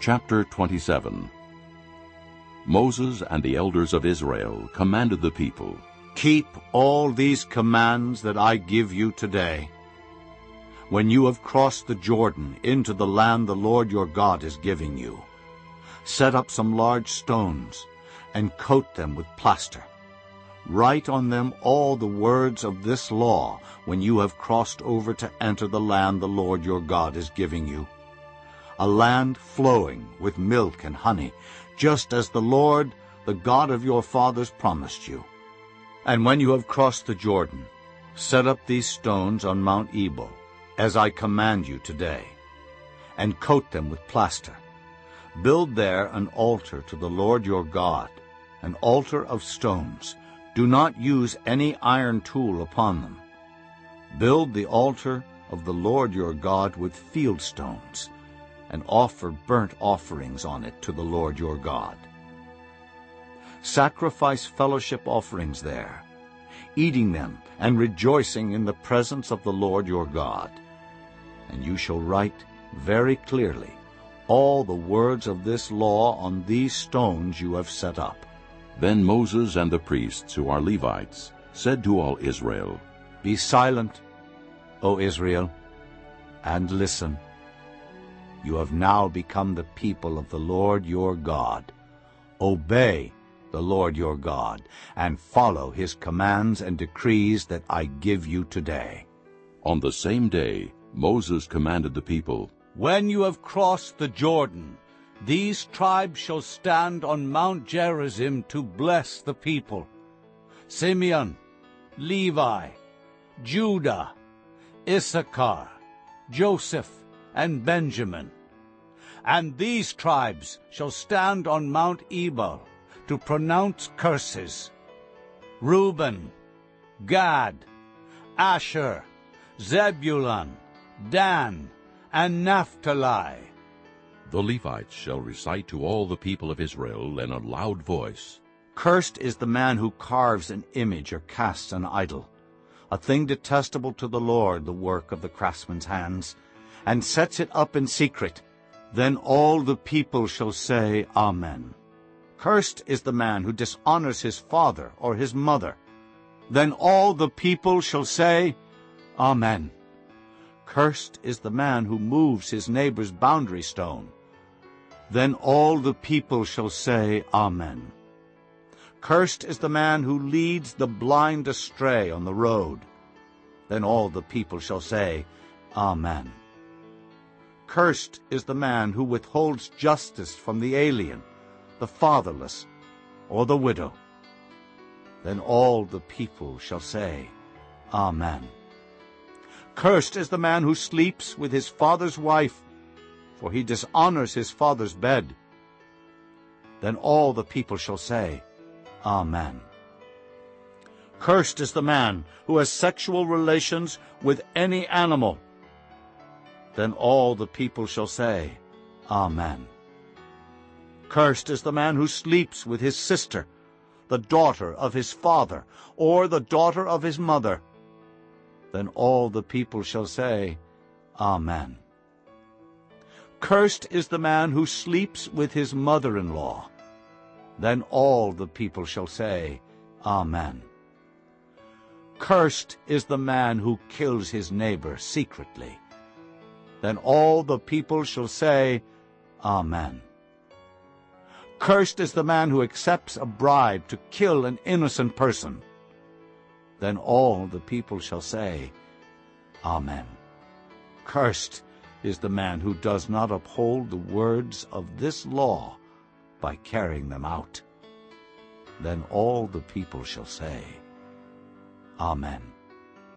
Chapter 27 Moses and the elders of Israel commanded the people, Keep all these commands that I give you today. When you have crossed the Jordan into the land the Lord your God is giving you, set up some large stones and coat them with plaster. Write on them all the words of this law when you have crossed over to enter the land the Lord your God is giving you a land flowing with milk and honey, just as the Lord, the God of your fathers, promised you. And when you have crossed the Jordan, set up these stones on Mount Ebal, as I command you today, and coat them with plaster. Build there an altar to the Lord your God, an altar of stones. Do not use any iron tool upon them. Build the altar of the Lord your God with field stones, and offer burnt offerings on it to the Lord your God. Sacrifice fellowship offerings there, eating them and rejoicing in the presence of the Lord your God. And you shall write very clearly all the words of this law on these stones you have set up. Then Moses and the priests, who are Levites, said to all Israel, Be silent, O Israel, and listen. You have now become the people of the Lord your God. Obey the Lord your God, and follow his commands and decrees that I give you today. On the same day Moses commanded the people, When you have crossed the Jordan, these tribes shall stand on Mount Gerizim to bless the people. Simeon, Levi, Judah, Issachar, Joseph, and Benjamin. And these tribes shall stand on Mount Ebal to pronounce curses. Reuben, Gad, Asher, Zebulun, Dan, and Naphtali. The Levites shall recite to all the people of Israel in a loud voice, Cursed is the man who carves an image or casts an idol, a thing detestable to the Lord, the work of the craftsman's hands, and sets it up in secret. Then all the people shall say, Amen. Cursed is the man who dishonors his father or his mother. Then all the people shall say, Amen. Cursed is the man who moves his neighbor's boundary stone. Then all the people shall say, Amen. Cursed is the man who leads the blind astray on the road. Then all the people shall say, Amen. Cursed is the man who withholds justice from the alien, the fatherless, or the widow. Then all the people shall say, Amen. Cursed is the man who sleeps with his father's wife, for he dishonors his father's bed. Then all the people shall say, Amen. Cursed is the man who has sexual relations with any animal, then all the people shall say, Amen. Cursed is the man who sleeps with his sister, the daughter of his father, or the daughter of his mother. Then all the people shall say, Amen. Cursed is the man who sleeps with his mother-in-law. Then all the people shall say, Amen. Cursed is the man who kills his neighbor secretly. Then all the people shall say, Amen. Cursed is the man who accepts a bribe to kill an innocent person. Then all the people shall say, Amen. Cursed is the man who does not uphold the words of this law by carrying them out. Then all the people shall say, Amen.